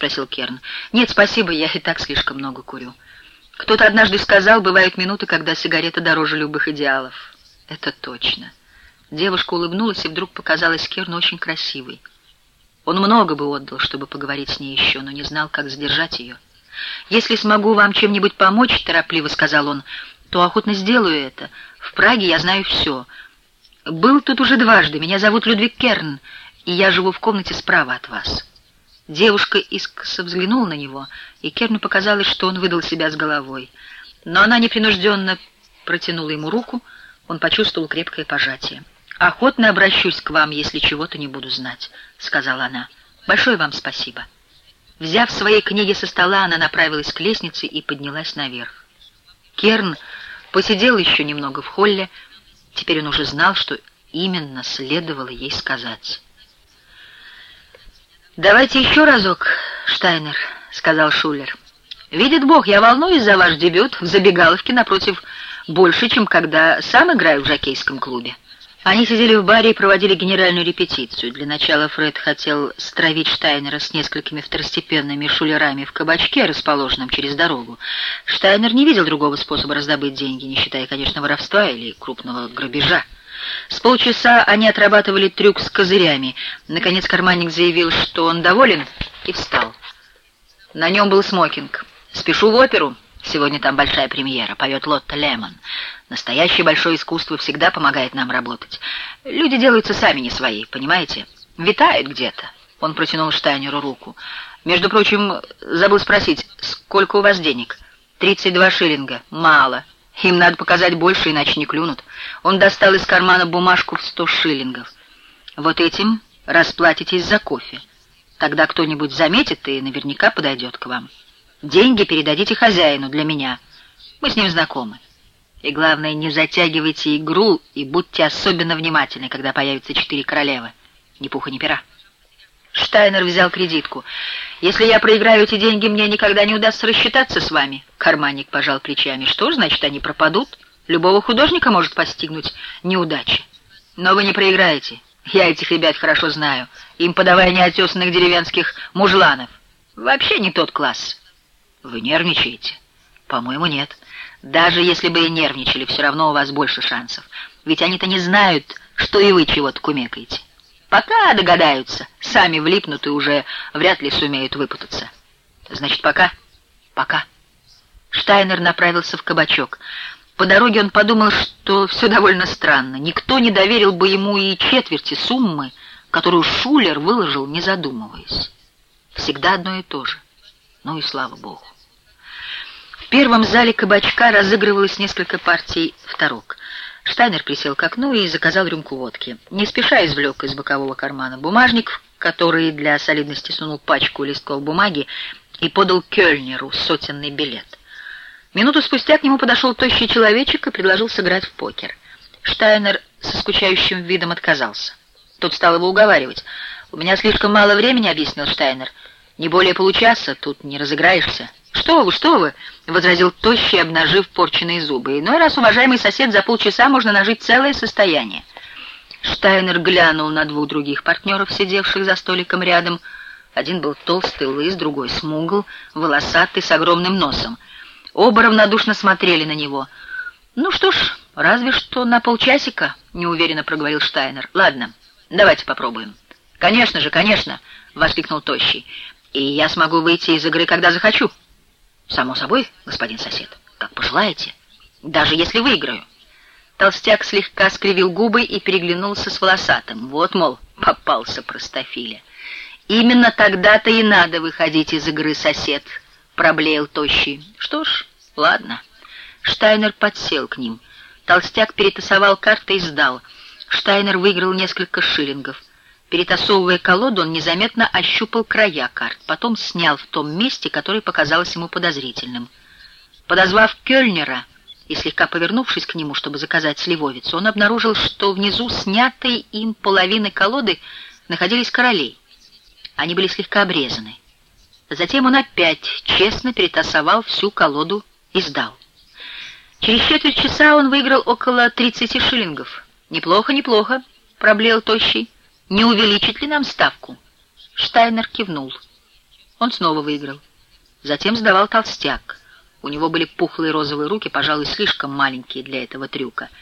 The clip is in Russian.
спросил Керн. «Нет, спасибо, я и так слишком много курю». Кто-то однажды сказал, бывают минуты, когда сигарета дороже любых идеалов. Это точно. Девушка улыбнулась и вдруг показалась Керну очень красивой. Он много бы отдал, чтобы поговорить с ней еще, но не знал, как задержать ее. «Если смогу вам чем-нибудь помочь», — торопливо сказал он, — «то охотно сделаю это. В Праге я знаю все. Был тут уже дважды. Меня зовут Людвиг Керн, и я живу в комнате справа от вас». Девушка искоса взглянула на него, и Керну показалось, что он выдал себя с головой. Но она непринужденно протянула ему руку, он почувствовал крепкое пожатие. «Охотно обращусь к вам, если чего-то не буду знать», — сказала она. «Большое вам спасибо». Взяв свои книги со стола, она направилась к лестнице и поднялась наверх. Керн посидел еще немного в холле, теперь он уже знал, что именно следовало ей сказать. «Давайте еще разок, Штайнер», — сказал Шулер. «Видит Бог, я волнуюсь за ваш дебют в забегаловке напротив больше, чем когда сам играю в жокейском клубе». Они сидели в баре и проводили генеральную репетицию. Для начала Фред хотел стравить Штайнера с несколькими второстепенными шулерами в кабачке, расположенном через дорогу. Штайнер не видел другого способа раздобыть деньги, не считая, конечно, воровства или крупного грабежа. С полчаса они отрабатывали трюк с козырями. Наконец карманник заявил, что он доволен, и встал. На нем был смокинг. «Спешу в оперу. Сегодня там большая премьера. Поет Лотта Лемон. Настоящее большое искусство всегда помогает нам работать. Люди делаются сами не свои, понимаете? Витают где-то». Он протянул Штайнеру руку. «Между прочим, забыл спросить, сколько у вас денег?» «Тридцать два шиллинга. Мало. Им надо показать больше, иначе не клюнут. Он достал из кармана бумажку в сто шиллингов. Вот этим расплатитесь за кофе. Тогда кто-нибудь заметит и наверняка подойдет к вам. Деньги передадите хозяину для меня. Мы с ним знакомы. И главное, не затягивайте игру и будьте особенно внимательны, когда появятся четыре королевы. Ни пуха, ни пера. Штайнер взял кредитку. «Если я проиграю эти деньги, мне никогда не удастся рассчитаться с вами». Карманник пожал плечами. «Что ж, значит, они пропадут? Любого художника может постигнуть неудача. Но вы не проиграете. Я этих ребят хорошо знаю. Им подавая неотесанных деревенских мужланов. Вообще не тот класс». «Вы нервничаете?» «По-моему, нет. Даже если бы и нервничали, все равно у вас больше шансов. Ведь они-то не знают, что и вы чего-то кумекаете». Пока догадаются, сами влипнут и уже вряд ли сумеют выпутаться. Значит, пока? Пока. Штайнер направился в кабачок. По дороге он подумал, что все довольно странно. Никто не доверил бы ему и четверти суммы, которую Шулер выложил, не задумываясь. Всегда одно и то же. Ну и слава богу. В первом зале кабачка разыгрывалось несколько партий второк. Штайнер присел к окну и заказал рюмку водки. Не спеша извлек из бокового кармана бумажник, который для солидности сунул пачку листков бумаги и подал Кёльнеру сотенный билет. Минуту спустя к нему подошел тощий человечек и предложил сыграть в покер. Штайнер со скучающим видом отказался. Тот стал его уговаривать. «У меня слишком мало времени», — объяснил Штайнер. «Не более получаса, тут не разыграешься». «Что вы, что вы!» — возразил тощий, обнажив порченные зубы. «Иной раз, уважаемый сосед, за полчаса можно нажить целое состояние». Штайнер глянул на двух других партнеров, сидевших за столиком рядом. Один был толстый, лыс, другой смугл, волосатый, с огромным носом. Оба равнодушно смотрели на него. «Ну что ж, разве что на полчасика», — неуверенно проговорил Штайнер. «Ладно, давайте попробуем». «Конечно же, конечно», — воскликнул Тощий. «И я смогу выйти из игры, когда захочу». «Само собой, господин сосед, как пожелаете, даже если выиграю». Толстяк слегка скривил губы и переглянулся с волосатым. Вот, мол, попался простофиля. «Именно тогда-то и надо выходить из игры, сосед», — проблеял тощий. «Что ж, ладно». Штайнер подсел к ним. Толстяк перетасовал карты и сдал. Штайнер выиграл несколько шиллингов. Перетасовывая колоду, он незаметно ощупал края карт, потом снял в том месте, которое показалось ему подозрительным. Подозвав Кёльнера и слегка повернувшись к нему, чтобы заказать сливовицу, он обнаружил, что внизу снятой им половины колоды находились королей. Они были слегка обрезаны. Затем он опять честно перетасовал всю колоду и сдал. Через четверть часа он выиграл около 30 шиллингов. «Неплохо, неплохо», — проблеял Тощий. Не увеличить ли нам ставку?» Штайнер кивнул. Он снова выиграл. Затем сдавал толстяк. У него были пухлые розовые руки, пожалуй, слишком маленькие для этого трюка —